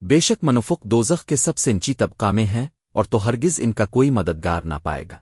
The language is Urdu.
بے شک منفق دوزخ کے سب سے طبقہ میں ہیں اور تو ہرگز ان کا کوئی مددگار نہ پائے گا۔